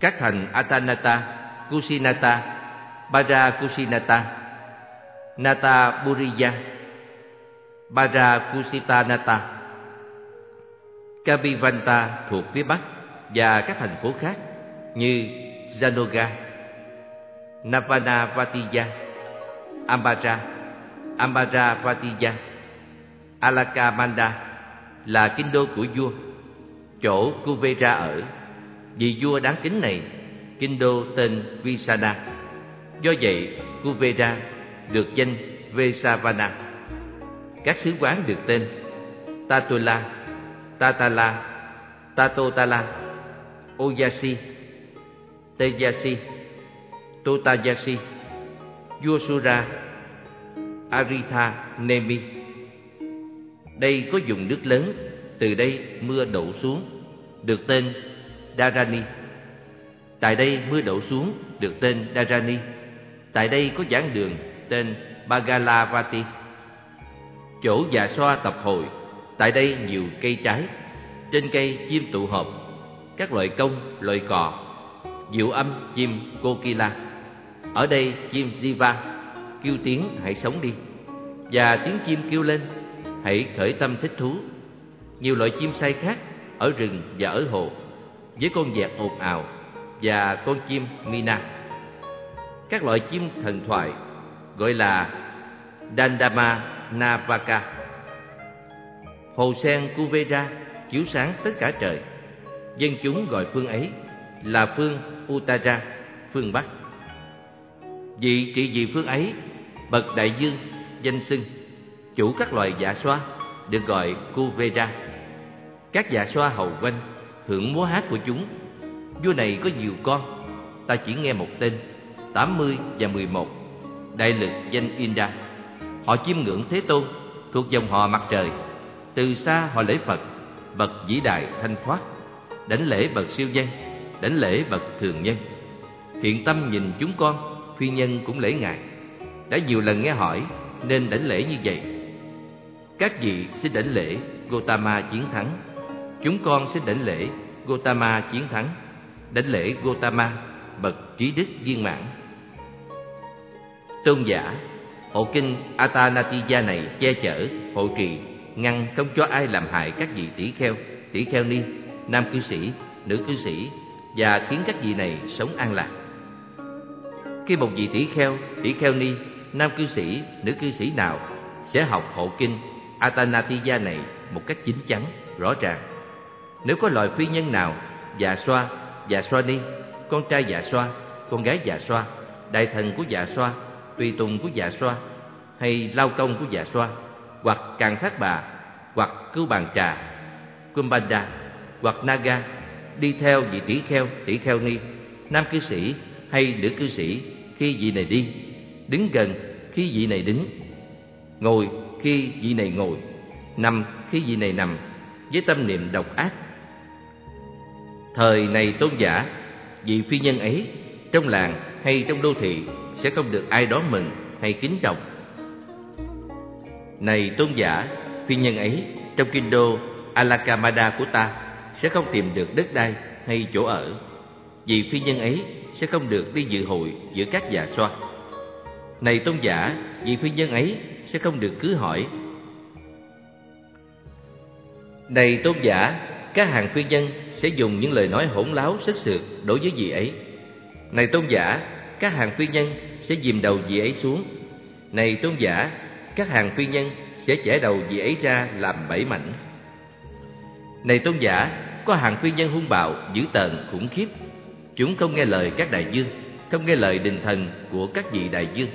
các thành Atanata, Kusinata, Barakusinata, Nataburiya, Barakusitanata, Kabivanta thuộc phía bắc và các thành phố khác như Janoga, Navanavatiya, Ambara, Ambaravatiya, Alakamanda là kinh đô của vua, chỗ Kuvera ở. Vì vua đáng kính này, kinh đô tên Visada Do vậy, Kuveda được danh Vesavana. Các sứ quán được tên Tatula, Tatala, Tatotala, Oyasi, Tejasi, Totayasi, Yosura, Aritha Nemi. Đây có dùng nước lớn, từ đây mưa đổ xuống, được tên Darani. Tại đây mưa đổ xuống, được tên Darani. Tại đây có giảng đường, tên Bagalavati. Chỗ dạ xoa tập hội, tại đây nhiều cây trái. Trên cây chim tụ họp, các loại công, loại cò, diệu âm chim Kokila. Ở đây chim Jiva kêu tiếng hãy sống đi và tiếng chim kêu lên hãy khởi tâm thích thú. Nhiều loại chim say khác ở rừng và ở hồ với con vẹt ồn ào và con chim Mina. Các loại chim thần thoại gọi là Dandama Navaka. Hồ sen Kuvera chiếu sáng tất cả trời. Dân chúng gọi phương ấy là phương Uttara, phương Bắc. Vị trị vì phương ấy, bậc đại dương, danh xưng, chủ các loài dạ xoa, được gọi Kuvera. Các dạ xoa hầu quanh, hưởng múa hát của chúng. Vua này có nhiều con, ta chỉ nghe một tên, 80 và 11, đại lực danh Indra. Họ chiêm ngưỡng Thế Tôn, thuộc dòng họ mặt trời. Từ xa họ lễ Phật, bậc vĩ đại thanh thoát, đánh lễ bậc siêu danh, đánh lễ bậc thường nhân. Thiện tâm nhìn chúng con, phi nhân cũng lễ ngài. Đã nhiều lần nghe hỏi nên đánh lễ như vậy. Các vị xin đảnh lễ Gotama chiến thắng. Chúng con sẽ đảnh lễ Gotama chiến thắng. Đảnh lễ Gotama bậc trí đức viên mãn. Tôn giả, hộ kinh Atanatiya này che chở, hộ trì, ngăn không cho ai làm hại các vị tỷ kheo, tỷ kheo ni, nam cư sĩ, nữ cư sĩ và khiến các vị này sống an lạc. Khi một vị tỷ kheo, tỷ kheo ni, nam cư sĩ, nữ cư sĩ nào sẽ học hộ kinh Atanatiya này một cách chính chắn, rõ ràng. Nếu có loài phi nhân nào, già xoa, già xoa ni, con trai già xoa, con gái già xoa, đại thần của già xoa, tùy tùng của già xoa, hay lao công của già xoa, hoặc càng thác bà, hoặc cưu bàn trà, kumbanda, hoặc naga, đi theo vị tỷ kheo, tỷ kheo ni, nam cư sĩ hay nữ cư sĩ khi vị này đi, đứng gần khi vị này đứng, ngồi khi vị này ngồi, nằm khi vị này nằm, với tâm niệm độc ác. Thời này tôn giả, vị phi nhân ấy, trong làng hay trong đô thị sẽ không được ai đón mừng hay kính trọng. Này tôn giả, phi nhân ấy, trong kinh đô Alakamada của ta sẽ không tìm được đất đai hay chỗ ở. Vì phi nhân ấy sẽ không được đi dự hội giữa các già xoa. Này tôn giả, vị phi nhân ấy sẽ không được cứ hỏi. Này tôn giả, các hàng phi nhân sẽ dùng những lời nói hỗn láo sức sượt đối với vị ấy. Này tôn giả, các hàng phi nhân sẽ dìm đầu vị ấy xuống. Này tôn giả, các hàng phi nhân sẽ chẻ đầu vị ấy ra làm bảy mảnh. Này tôn giả, có hàng phi nhân hung bạo, dữ tợn, khủng khiếp. Chúng không nghe lời các đại dương, không nghe lời đình thần của các vị đại dương,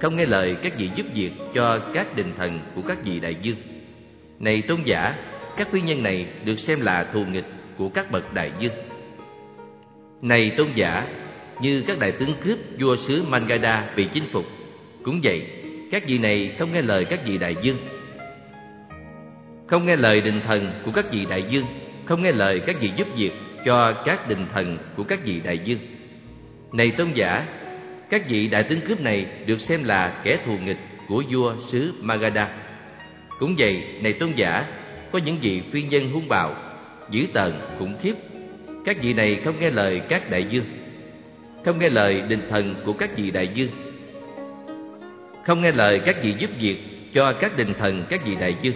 không nghe lời các vị giúp việc cho các đình thần của các vị đại dương. Này tôn giả, các phi nhân này được xem là thù nghịch của các bậc đại dương. Này tôn giả, như các đại tướng cướp vua xứ Mangada bị chinh phục, cũng vậy, các vị này không nghe lời các vị đại dương, không nghe lời đình thần của các vị đại dương, không nghe lời các vị giúp việc cho các đình thần của các vị đại dương. Này tôn giả, các vị đại tướng cướp này được xem là kẻ thù nghịch của vua xứ Magadha. Cũng vậy, này tôn giả, có những vị phi nhân hung bạo, dữ tợn, khủng khiếp. Các vị này không nghe lời các đại dương Không nghe lời đình thần của các vị đại dương Không nghe lời các vị giúp việc cho các đình thần các vị đại dương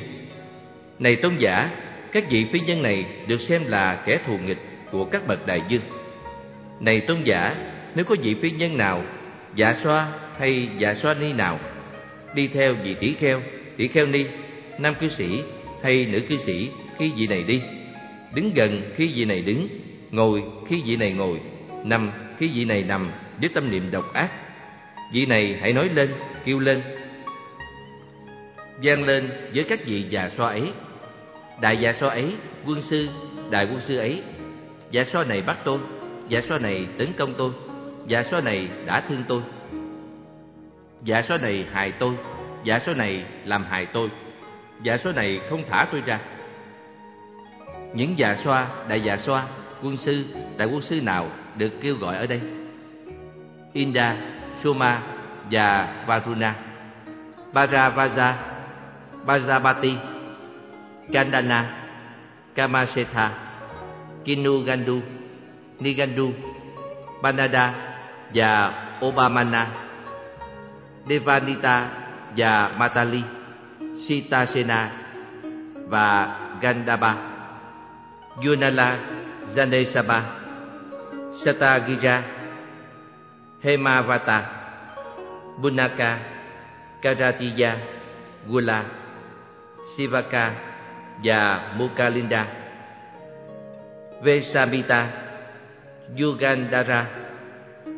Này tôn giả, các vị phi nhân này được xem là kẻ thù nghịch của các bậc đại dương Này tôn giả, nếu có vị phi nhân nào, dạ xoa hay dạ xoa ni nào Đi theo vị tỷ kheo, tỷ kheo ni, nam cư sĩ hay nữ cư sĩ khi vị này đi Đứng gần khi vị này đứng Ngồi khi vị này ngồi Nằm khi vị này nằm với tâm niệm độc ác. Vị này hãy nói lên, kêu lên. Gian lên với các vị già so ấy. Đại già so ấy, quân sư, đại quân sư ấy. Già so này bắt tôi, già so này tấn công tôi Già so này đã thương tôi. Dạ số này hại tôi Dạ số này làm hại tôi. Dạ số này không thả tôi ra. Những dạ xoa, đại dạ xoa, quân sư, đại quân sư nào được kêu gọi ở đây? Inda, Soma và Varuna. Bharavaja, Bajapati, Kandana, Kamasetha, Kinugandu, Nigandu, Banada và Obamana. Devanita và Matali, Sitasena và Gandhaba, Yunala, Janesaba, Satagira, Hemavata, Bunaka, Karatiya, Gula, Sivaka và Mukalinda, Vesamita, Yugandhara,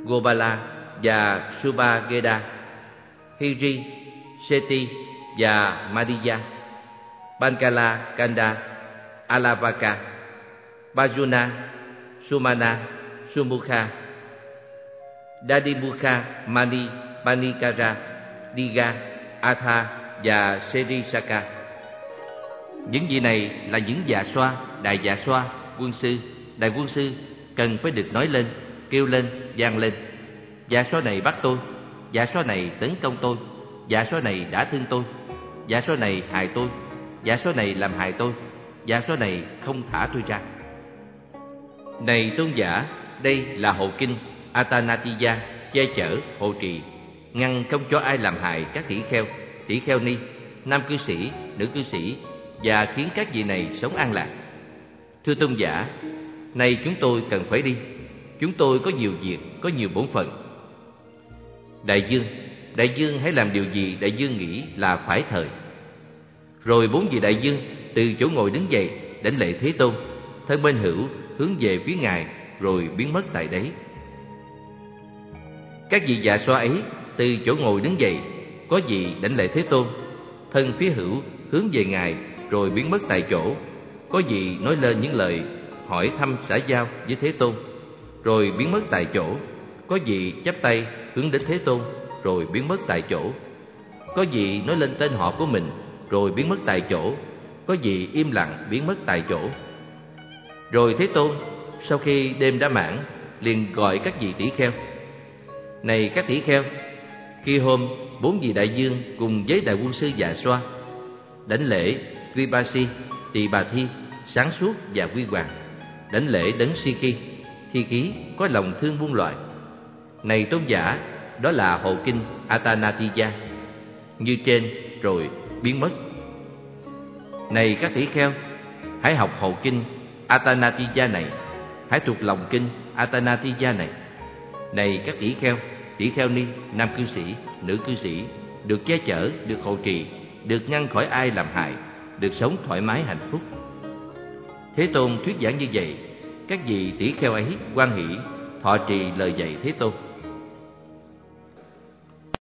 Gobala và Subageda, Hiri, Seti và Madhya, Bankala Kanda, Alavaka, Bajuna, Sumana, Sumukha, Dadimukha, Mani, Manikara, Diga, Atha và Serisaka. Những vị này là những dạ xoa, đại dạ xoa, quân sư, đại quân sư cần phải được nói lên, kêu lên, vang lên. Dạ xoa này bắt tôi, Dạ xoa này tấn công tôi Dạ xoa này đã thương tôi Dạ xoa này hại tôi Dạ xoa này làm hại tôi Dạ xoa này không thả tôi ra này tôn giả Đây là hộ kinh Atanatiya che chở, hộ trì Ngăn không cho ai làm hại các tỷ kheo Tỷ kheo ni Nam cư sĩ, nữ cư sĩ Và khiến các vị này sống an lạc. Thưa tôn giả nay chúng tôi cần phải đi. Chúng tôi có nhiều việc, có nhiều bổn phận. Đại dương, đại dương hãy làm điều gì đại dương nghĩ là phải thời. Rồi bốn vị đại dương từ chỗ ngồi đứng dậy, đến lễ Thế Tôn, thân bên hữu hướng về phía ngài rồi biến mất tại đấy. Các vị già xoa ấy từ chỗ ngồi đứng dậy, có vị đánh lễ Thế Tôn, thân phía hữu hướng về ngài rồi biến mất tại chỗ. Có vị nói lên những lời hỏi thăm xã giao với Thế Tôn, rồi biến mất tại chỗ. Có vị chắp tay hướng đến Thế Tôn rồi biến mất tại chỗ. Có vị nói lên tên họ của mình rồi biến mất tại chỗ. Có vị im lặng biến mất tại chỗ. Rồi Thế Tôn sau khi đêm đã mãn liền gọi các vị tỷ kheo. Này các tỷ kheo, khi hôm bốn vị đại dương cùng với đại quân sư già xoa đánh lễ quy ba si Tỳ Bà Thi, sáng suốt và quy hoàng, đánh lễ đấng si ki thi khí có lòng thương buông loại này tôn giả, đó là hộ kinh Atanatiya, như trên rồi biến mất. Này các tỷ kheo, hãy học hộ kinh Atanatija này, hãy thuộc lòng kinh Atanatija này. Này các tỷ kheo, tỷ kheo ni, nam cư sĩ, nữ cư sĩ, được che chở, được hộ trì, được ngăn khỏi ai làm hại, được sống thoải mái hạnh phúc. Thế Tôn thuyết giảng như vậy, các vị tỷ kheo ấy quan hỷ, thọ trì lời dạy Thế Tôn.